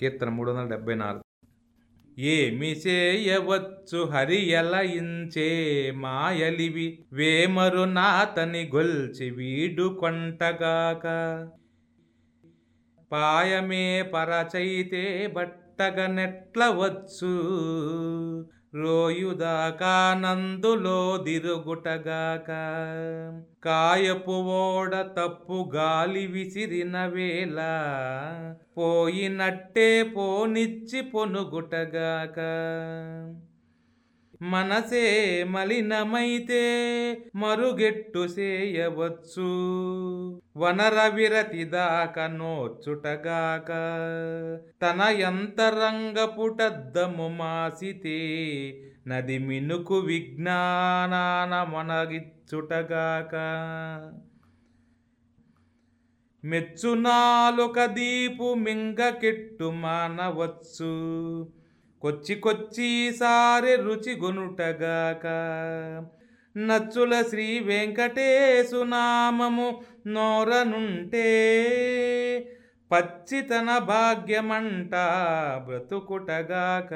కీర్తన మూడు వందల డెబ్బై నాలుగు. ఏమి చేయవచ్చు హరి ఎలయించే మాయలివి వేమరు నాతని గొల్చి వీడు కొంటగాక. పాయమే పరచైతే బట్టగ నెట్లవచ్చు రోయుదాకానందులో దిరుగుటగాక కాయపు ఓడ తప్పు గాలి విసిరిన వేళ పోయినట్టే పోనిచ్చి పొనుగుటగాక. మనసే మలినమైతే మరుగెట్టు చేయవచ్చు వనరవిరతిదాక నోచుటగాక తన యంతరంగపుటద్దము మాసితే నది మినుకు విజ్ఞానాన మనగిచ్చుటగాక మెచ్చునాలుక దీపు మింగకెట్టు మానవచ్చు. కొచ్చి కొచ్చి సారె రుచి గొనుటగాక నచ్చుల శ్రీ వెంకటేశునామము నోరనుంటే. పచ్చితన భాగ్యమంట బ్రతుకుటగాక.